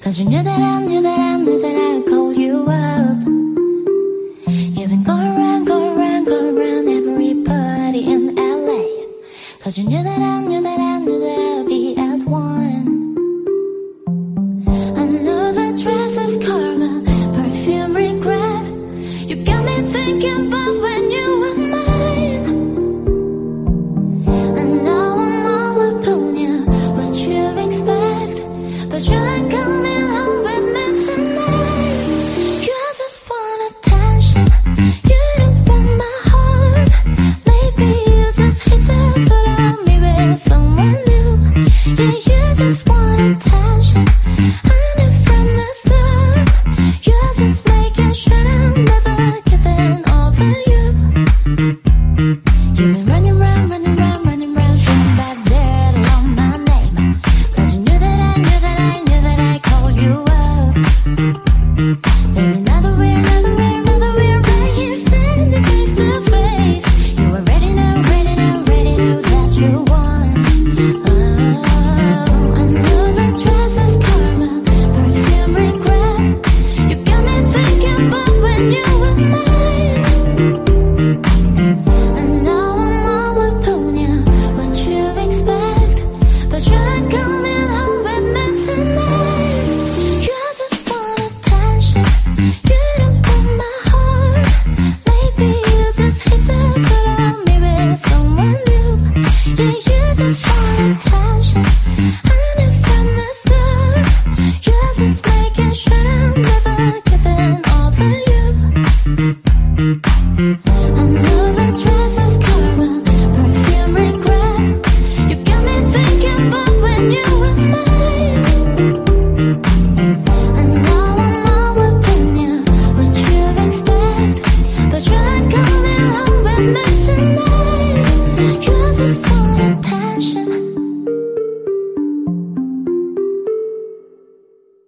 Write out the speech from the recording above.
Cause you knew that I knew that I knew that I'd call you up. You've been going around, going around, going around every party in LA. Cause you knew that I knew Thank you.